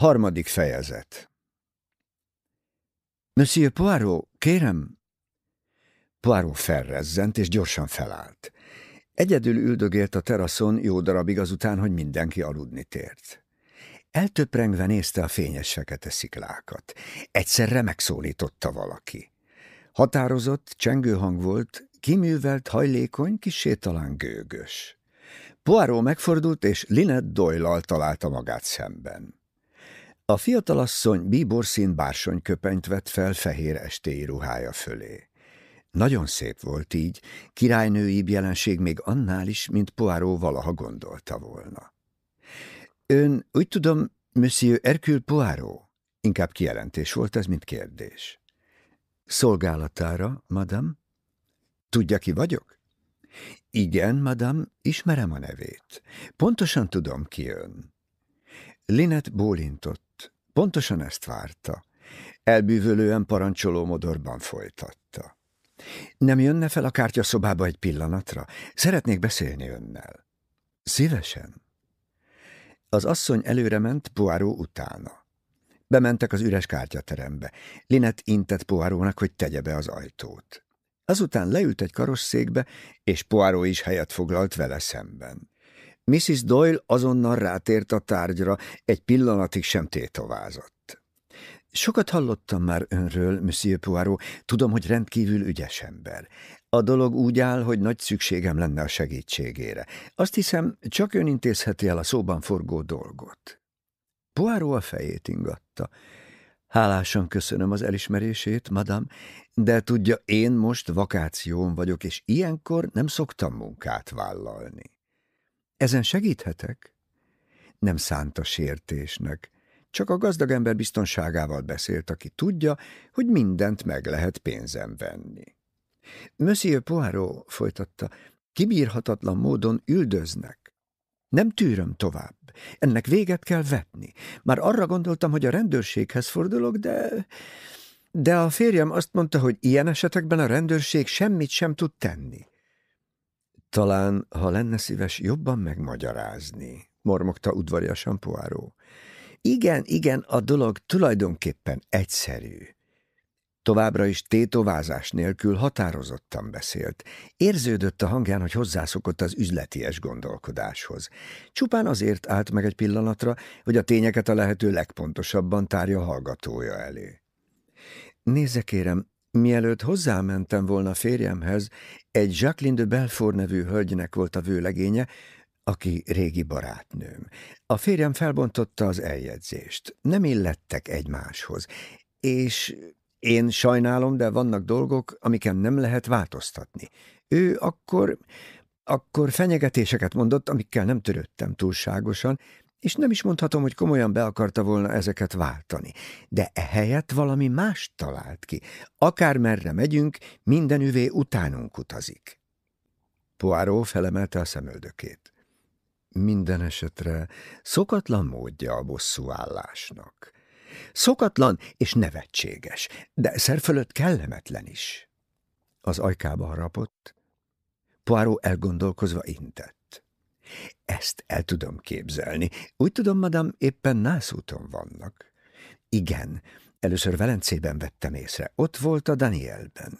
Harmadik fejezet Monsieur Poirot, kérem! Poirot felrezzent, és gyorsan felállt. Egyedül üldögélt a teraszon jó darabig azután, hogy mindenki aludni tért. Eltöprengve nézte a fényes fekete sziklákat. Egyszerre megszólította valaki. Határozott, csengő hang volt, kiművelt, hajlékony, kisé talán gőgös. Poirot megfordult, és Lynette doyle találta magát szemben. A fiatalasszony bíborszín bársonyköpenyt vett fel fehér estéi ruhája fölé. Nagyon szép volt így, királynőibb jelenség még annál is, mint Poirot valaha gondolta volna. Ön, úgy tudom, Monsieur Hercule Poirot? Inkább kijelentés volt ez, mint kérdés. Szolgálatára, madam? Tudja, ki vagyok? Igen, madam, ismerem a nevét. Pontosan tudom, ki ön. Linet bólintott. Pontosan ezt várta. Elbűvölően parancsoló modorban folytatta. Nem jönne fel a kártyaszobába egy pillanatra? Szeretnék beszélni önnel. Szívesen. Az asszony előre ment, Poirot utána. Bementek az üres kártyaterembe. Linet intett Poirónak, hogy tegye be az ajtót. Azután leült egy karosszékbe, és Poirot is helyet foglalt vele szemben. Mrs. Doyle azonnal rátért a tárgyra, egy pillanatig sem tétovázott. Sokat hallottam már önről, Monsieur Poirot, tudom, hogy rendkívül ügyes ember. A dolog úgy áll, hogy nagy szükségem lenne a segítségére. Azt hiszem, csak ön intézheti el a szóban forgó dolgot. Poirot a fejét ingatta. Hálásan köszönöm az elismerését, madam, de tudja, én most vakáción vagyok, és ilyenkor nem szoktam munkát vállalni. Ezen segíthetek? Nem szánta sértésnek. Csak a gazdag ember biztonságával beszélt, aki tudja, hogy mindent meg lehet pénzem venni. Monsieur Poirot folytatta, kibírhatatlan módon üldöznek. Nem tűröm tovább. Ennek véget kell vetni. Már arra gondoltam, hogy a rendőrséghez fordulok, de... De a férjem azt mondta, hogy ilyen esetekben a rendőrség semmit sem tud tenni. Talán, ha lenne szíves jobban megmagyarázni, mormogta udvariasan Poirot. Igen, igen, a dolog tulajdonképpen egyszerű. Továbbra is tétovázás nélkül határozottan beszélt. Érződött a hangján, hogy hozzászokott az üzleties gondolkodáshoz. Csupán azért állt meg egy pillanatra, hogy a tényeket a lehető legpontosabban tárja hallgatója elé. Nézze kérem, mielőtt hozzámentem volna férjemhez, egy Jacqueline de Belfort nevű hölgynek volt a vőlegénye, aki régi barátnőm. A férjem felbontotta az eljegyzést. Nem illettek egymáshoz, és én sajnálom, de vannak dolgok, amiken nem lehet változtatni. Ő akkor, akkor fenyegetéseket mondott, amikkel nem törődtem túlságosan, és nem is mondhatom, hogy komolyan be akarta volna ezeket váltani. De ehelyett valami más talált ki. Akármerre megyünk, minden üvé utánunk utazik. Poirot felemelte a szemöldökét. Minden esetre szokatlan módja a bosszúállásnak. Szokatlan és nevetséges, de szerfölött kellemetlen is. Az ajkába harapott. Poirot elgondolkozva intett. Ezt el tudom képzelni. Úgy tudom, madam, éppen nászúton vannak. Igen, először Velencében vettem észre. Ott volt a Danielben.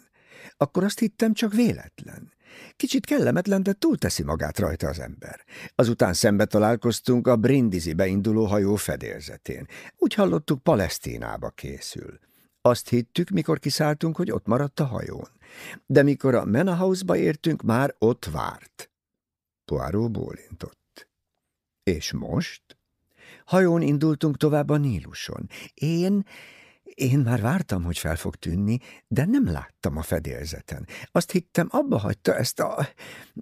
Akkor azt hittem, csak véletlen. Kicsit kellemetlen, de túlteszi magát rajta az ember. Azután szembe találkoztunk a Brindisi beinduló hajó fedélzetén. Úgy hallottuk, Palesztinába készül. Azt hittük, mikor kiszálltunk, hogy ott maradt a hajón. De mikor a Menahouse-ba értünk, már ott várt. Poirot bólintott. És most? Hajón indultunk tovább a Níluson. Én én már vártam, hogy fel fog tűnni, de nem láttam a fedélzeten. Azt hittem, abba hagyta ezt a,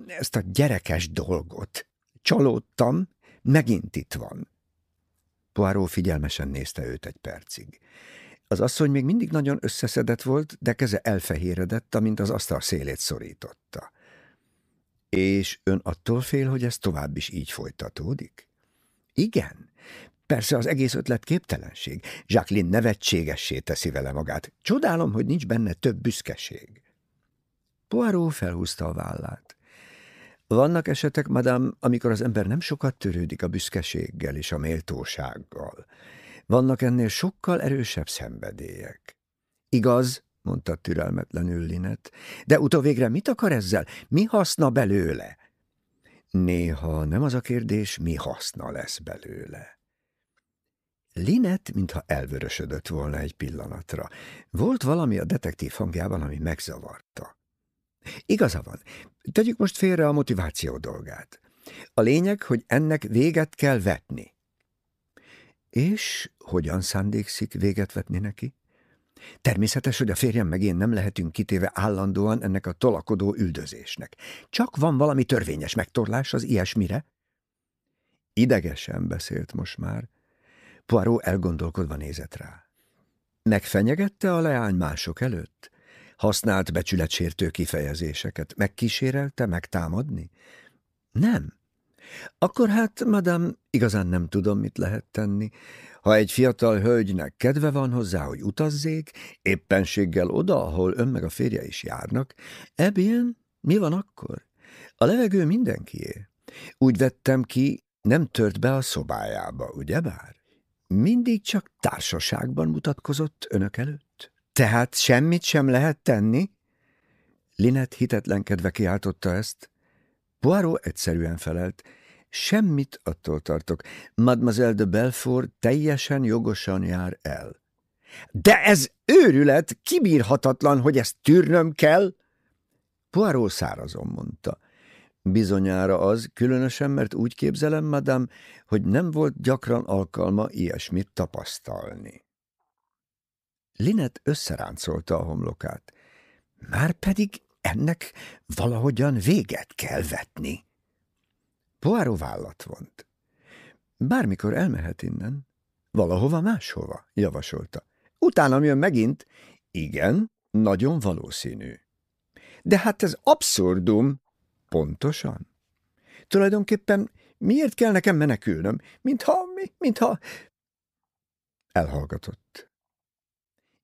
ezt a gyerekes dolgot. Csalódtam, megint itt van. Poirot figyelmesen nézte őt egy percig. Az asszony még mindig nagyon összeszedett volt, de keze elfehéredett, amint az asztal szélét szorította. És ön attól fél, hogy ez tovább is így folytatódik? Igen, Persze az egész ötlet képtelenség. Jacqueline nevetségessé teszi vele magát. Csodálom, hogy nincs benne több büszkeség. Poirot felhúzta a vállát. Vannak esetek, madám, amikor az ember nem sokat törődik a büszkeséggel és a méltósággal. Vannak ennél sokkal erősebb szenvedélyek. Igaz, mondta türelmetlenül Linet, de utóvégre mit akar ezzel? Mi haszna belőle? Néha nem az a kérdés, mi haszna lesz belőle. Linet, mintha elvörösödött volna egy pillanatra. Volt valami a detektív hangjában, ami megzavarta. Igaza van, tegyük most félre a motiváció dolgát. A lényeg, hogy ennek véget kell vetni. És hogyan szándékszik véget vetni neki? Természetes, hogy a férjem meg én nem lehetünk kitéve állandóan ennek a tolakodó üldözésnek. Csak van valami törvényes megtorlás az ilyesmire? Idegesen beszélt most már. Poirot elgondolkodva nézett rá. Megfenyegette a leány mások előtt? Használt becsületsértő kifejezéseket? Megkísérelte megtámadni? Nem. Akkor hát, madám, igazán nem tudom, mit lehet tenni. Ha egy fiatal hölgynek kedve van hozzá, hogy utazzék, éppenséggel oda, ahol ön meg a férje is járnak, ebben mi van akkor? A levegő mindenkié. Úgy vettem ki, nem tört be a szobájába, ugyebár? Mindig csak társaságban mutatkozott önök előtt? Tehát semmit sem lehet tenni? Linet hitetlenkedve kiáltotta ezt. Poirot egyszerűen felelt. Semmit attól tartok. Mademoiselle de Belfort teljesen jogosan jár el. De ez őrület, kibírhatatlan, hogy ezt tűrnöm kell? Poirot szárazon mondta. Bizonyára az, különösen, mert úgy képzelem, madám, hogy nem volt gyakran alkalma ilyesmit tapasztalni. Linet összeráncolta a homlokát. Már pedig ennek valahogyan véget kell vetni. Poirot vállat vont. Bármikor elmehet innen. Valahova máshova, javasolta. Utána jön megint. Igen, nagyon valószínű. De hát ez abszurdum. Pontosan. Tulajdonképpen miért kell nekem menekülnöm? Mintha, mintha... Elhallgatott.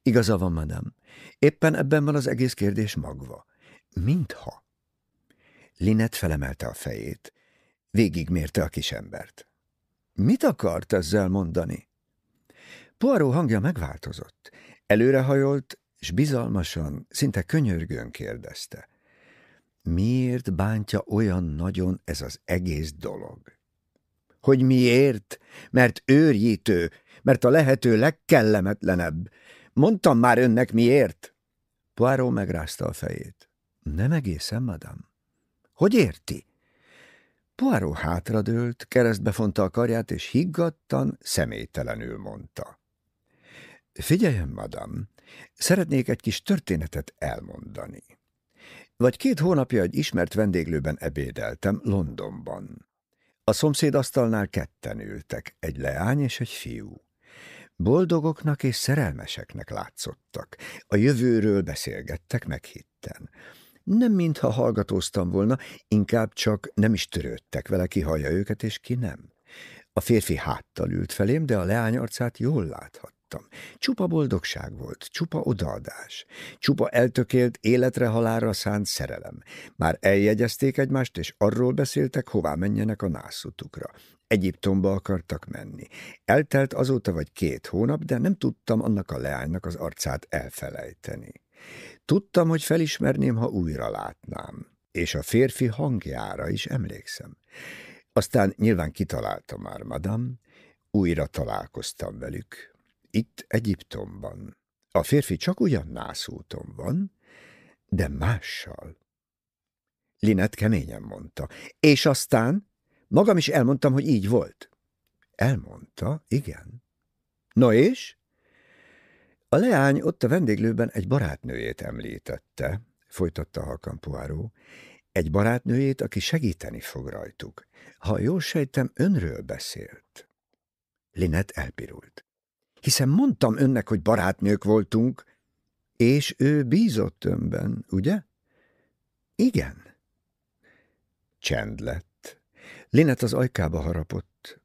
Igaza van, madám. Éppen ebben van az egész kérdés magva. Mintha. Linet felemelte a fejét. Végigmérte a kisembert. Mit akart ezzel mondani? Poirot hangja megváltozott. Előrehajolt, és bizalmasan, szinte könyörgőn kérdezte. Miért bántja olyan nagyon ez az egész dolog? Hogy miért? Mert őrjítő, mert a lehető legkellemetlenebb. Mondtam már önnek miért? Poirot megrázta a fejét. Nem egészen, madam. Hogy érti? Poirot hátradőlt, keresztbe fonta a karját, és higgadtan, személytelenül mondta. Figyeljen, madam, szeretnék egy kis történetet elmondani. Vagy két hónapja egy ismert vendéglőben ebédeltem Londonban. A szomszéd asztalnál ketten ültek, egy leány és egy fiú. Boldogoknak és szerelmeseknek látszottak. A jövőről beszélgettek meghitten. Nem mintha hallgatóztam volna, inkább csak nem is törődtek vele, ki hallja őket, és ki nem. A férfi háttal ült felém, de a leány arcát jól láthattam. Csupa boldogság volt, csupa odaadás, csupa eltökélt, életre halára szánt szerelem. Már eljegyezték egymást, és arról beszéltek, hová menjenek a nászutukra. Egyiptomba akartak menni. Eltelt azóta vagy két hónap, de nem tudtam annak a leánynak az arcát elfelejteni. Tudtam, hogy felismerném, ha újra látnám, és a férfi hangjára is emlékszem. Aztán nyilván kitaláltam már, madam, újra találkoztam velük. Itt Egyiptomban. A férfi csak ugyan nászúton van, de mással. Linet keményen mondta. És aztán magam is elmondtam, hogy így volt. Elmondta, igen. No és? A leány ott a vendéglőben egy barátnőjét említette, folytatta halkan Poirot, egy barátnőjét, aki segíteni fog rajtuk. Ha jól sejtem, önről beszélt. Linet elpirult. Hiszen mondtam önnek, hogy barátnők voltunk, és ő bízott önben, ugye? Igen. Csend lett. Linet az ajkába harapott.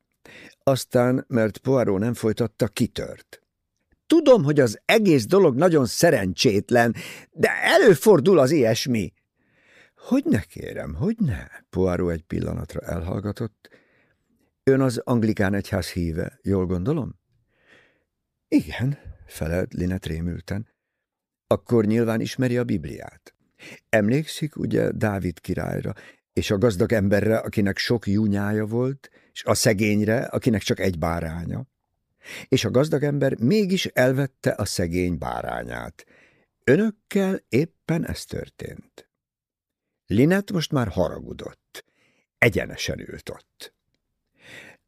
Aztán, mert Poirot nem folytatta, kitört. Tudom, hogy az egész dolog nagyon szerencsétlen, de előfordul az ilyesmi. Hogy ne kérem, hogy ne? Poirot egy pillanatra elhallgatott. Ön az anglikán egyház híve, jól gondolom? Igen, felelt Linet rémülten. Akkor nyilván ismeri a Bibliát. Emlékszik ugye Dávid királyra, és a gazdag emberre, akinek sok júnyája volt, és a szegényre, akinek csak egy báránya. És a gazdag ember mégis elvette a szegény bárányát. Önökkel éppen ez történt. Linet most már haragudott. Egyenesen ült ott.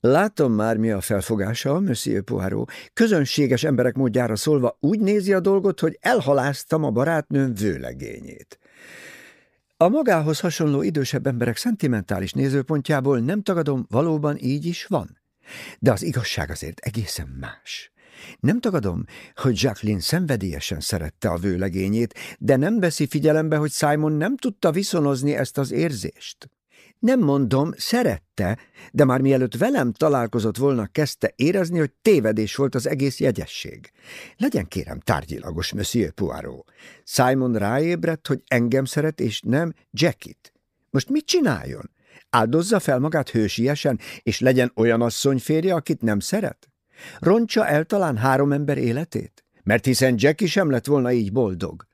Látom már, mi a felfogása, Monsieur Poirot. Közönséges emberek módjára szólva úgy nézi a dolgot, hogy elhaláztam a barátnőm vőlegényét. A magához hasonló idősebb emberek szentimentális nézőpontjából nem tagadom, valóban így is van. De az igazság azért egészen más. Nem tagadom, hogy Jacqueline szenvedélyesen szerette a vőlegényét, de nem veszi figyelembe, hogy Simon nem tudta viszonozni ezt az érzést. Nem mondom, szerette, de már mielőtt velem találkozott volna, kezdte érezni, hogy tévedés volt az egész jegyesség. Legyen kérem tárgyilagos, Monsieur Poirot. Simon ráébredt, hogy engem szeret, és nem Jackit. Most mit csináljon? Áldozza fel magát hősiesen, és legyen olyan asszony férje, akit nem szeret? Roncsa el talán három ember életét? Mert hiszen Jackie sem lett volna így boldog.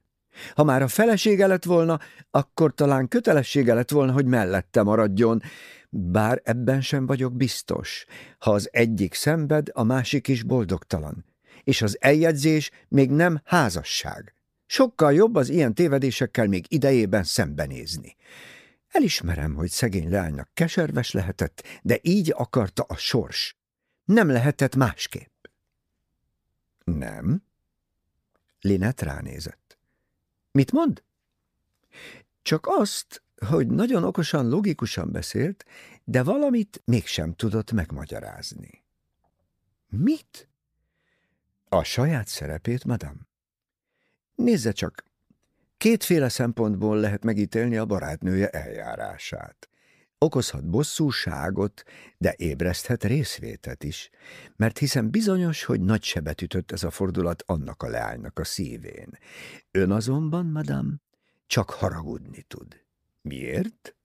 Ha már a felesége lett volna, akkor talán kötelessége lett volna, hogy mellette maradjon, bár ebben sem vagyok biztos. Ha az egyik szenved, a másik is boldogtalan. És az eljegyzés még nem házasság. Sokkal jobb az ilyen tévedésekkel még idejében szembenézni. Elismerem, hogy szegény leánynak keserves lehetett, de így akarta a sors. Nem lehetett másképp. Nem? Linet ránézett. Mit mond? Csak azt, hogy nagyon okosan, logikusan beszélt, de valamit mégsem tudott megmagyarázni. Mit? A saját szerepét, madam? Nézze csak, kétféle szempontból lehet megítélni a barátnője eljárását. Okozhat bosszúságot, de ébreszthet részvétet is, mert hiszen bizonyos, hogy nagy sebet ütött ez a fordulat annak a leánynak a szívén. Ön azonban, madam, csak haragudni tud. Miért?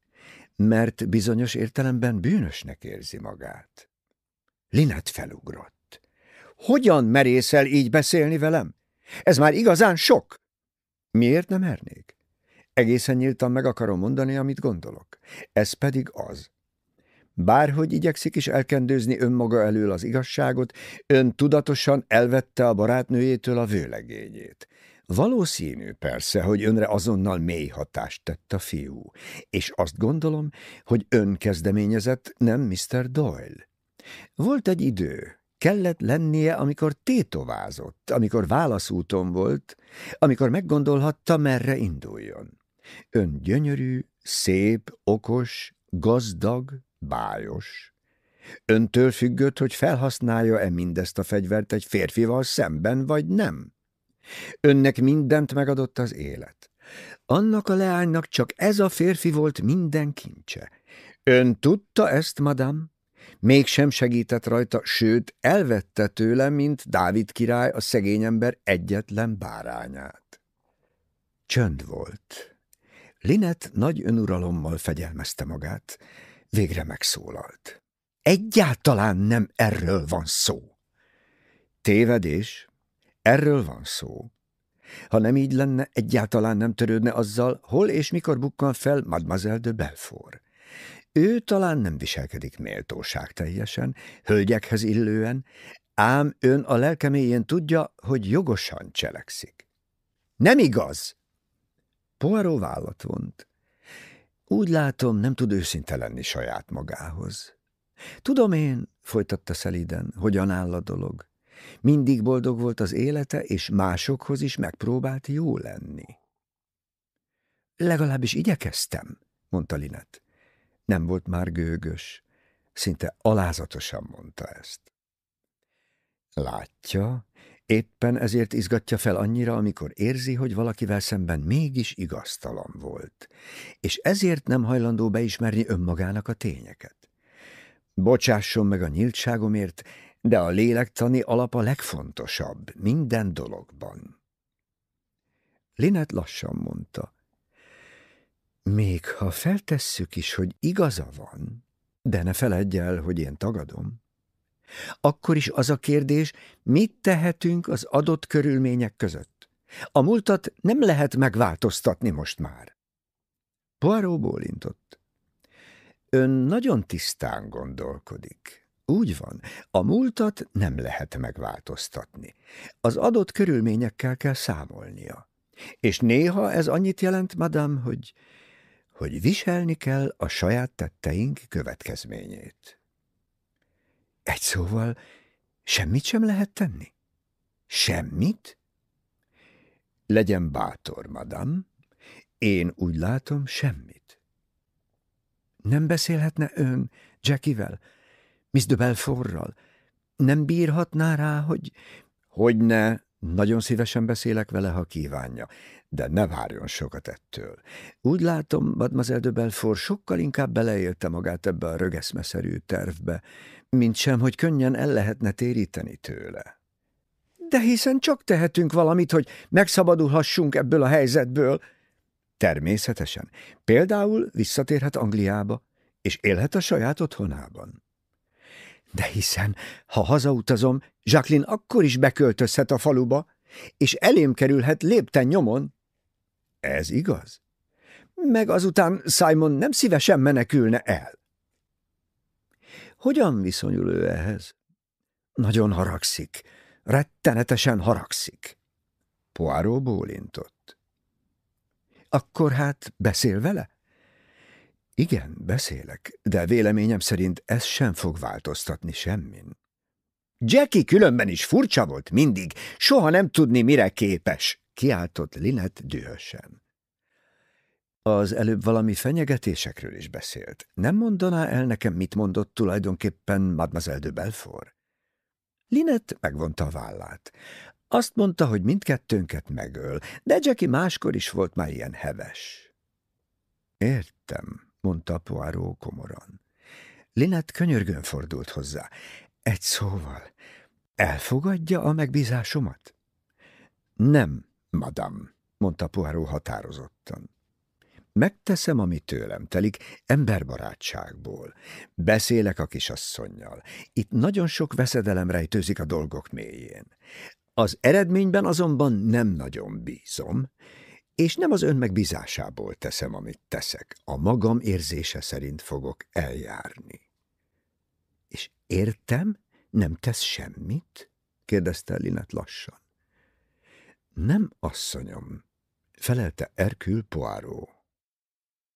Mert bizonyos értelemben bűnösnek érzi magát. Linet felugrott. Hogyan merészel így beszélni velem? Ez már igazán sok! Miért nem mernék? Egészen nyíltan meg akarom mondani, amit gondolok. Ez pedig az. Bárhogy igyekszik is elkendőzni önmaga elől az igazságot, ön tudatosan elvette a barátnőjétől a vőlegényét. Valószínű persze, hogy önre azonnal mély hatást tett a fiú, és azt gondolom, hogy ön kezdeményezett, nem Mr. Doyle. Volt egy idő, kellett lennie, amikor tétovázott, amikor válaszúton volt, amikor meggondolhatta, merre induljon. Ön gyönyörű, szép, okos, gazdag, bájos. Öntől függött, hogy felhasználja-e mindezt a fegyvert egy férfival szemben, vagy nem. Önnek mindent megadott az élet. Annak a leánynak csak ez a férfi volt minden kincse. Ön tudta ezt, madam? Mégsem segített rajta, sőt, elvette tőle, mint Dávid király a szegény ember egyetlen bárányát. Csönd volt. Linet nagy önuralommal fegyelmezte magát, végre megszólalt. Egyáltalán nem erről van szó. Tévedés, erről van szó. Ha nem így lenne, egyáltalán nem törődne azzal, hol és mikor bukkan fel Mademoiselle de Belfort. Ő talán nem viselkedik méltóság teljesen, hölgyekhez illően, ám ön a lelkeméjén tudja, hogy jogosan cselekszik. Nem igaz! Poirot vállat vont. Úgy látom, nem tud őszinte lenni saját magához. Tudom én, folytatta szeliden, hogyan áll a dolog. Mindig boldog volt az élete, és másokhoz is megpróbált jó lenni. Legalábbis igyekeztem, mondta Linet. Nem volt már gőgös, szinte alázatosan mondta ezt. Látja, éppen ezért izgatja fel annyira, amikor érzi, hogy valakivel szemben mégis igaztalan volt, és ezért nem hajlandó beismerni önmagának a tényeket. Bocsásson meg a nyíltságomért, de a lélektani alap a legfontosabb minden dologban. Linet lassan mondta. Még ha feltesszük is, hogy igaza van, de ne feledj el, hogy én tagadom. Akkor is az a kérdés, mit tehetünk az adott körülmények között. A múltat nem lehet megváltoztatni most már. Poirot bólintott. Ön nagyon tisztán gondolkodik. Úgy van, a múltat nem lehet megváltoztatni. Az adott körülményekkel kell számolnia. És néha ez annyit jelent, madam, hogy, hogy viselni kell a saját tetteink következményét. Egy szóval semmit sem lehet tenni? Semmit? Legyen bátor, madam. Én úgy látom, semmit. Nem beszélhetne ön Jackivel, Miss de Belfortral? Nem bírhatná rá, hogy... Hogy ne, nagyon szívesen beszélek vele, ha kívánja, de ne várjon sokat ettől. Úgy látom, Mademoiselle de Belfort sokkal inkább beleélte magát ebbe a rögeszmeszerű tervbe, mint sem, hogy könnyen el lehetne téríteni tőle. De hiszen csak tehetünk valamit, hogy megszabadulhassunk ebből a helyzetből. Természetesen. Például visszatérhet Angliába, és élhet a saját otthonában. De hiszen, ha hazautazom, Jacqueline akkor is beköltözhet a faluba, és elém kerülhet lépten nyomon. Ez igaz? Meg azután Simon nem szívesen menekülne el. Hogyan viszonyul ő ehhez? Nagyon haragszik, rettenetesen haragszik. Poirot bólintott. Akkor hát beszél vele? Igen, beszélek, de véleményem szerint ez sem fog változtatni semmin. Jackie különben is furcsa volt mindig, soha nem tudni, mire képes, kiáltott Linet dühösen. Az előbb valami fenyegetésekről is beszélt. Nem mondaná el nekem, mit mondott tulajdonképpen Mademoiselle de Belfort? Linet megvonta a vállát. Azt mondta, hogy mindkettőnket megöl, de Jackie máskor is volt már ilyen heves. Értem, mondta Poirot komoran. Linet könyörgőn fordult hozzá. Egy szóval, elfogadja a megbízásomat? Nem, madam, mondta Poirot határozottan. Megteszem, ami tőlem telik, emberbarátságból. Beszélek a kisasszonynal. Itt nagyon sok veszedelem rejtőzik a dolgok mélyén. Az eredményben azonban nem nagyon bízom, és nem az ön megbízásából teszem, amit teszek. A magam érzése szerint fogok eljárni. És értem, nem tesz semmit? kérdezte Linet lassan. Nem, asszonyom, felelte Erkül Poirot.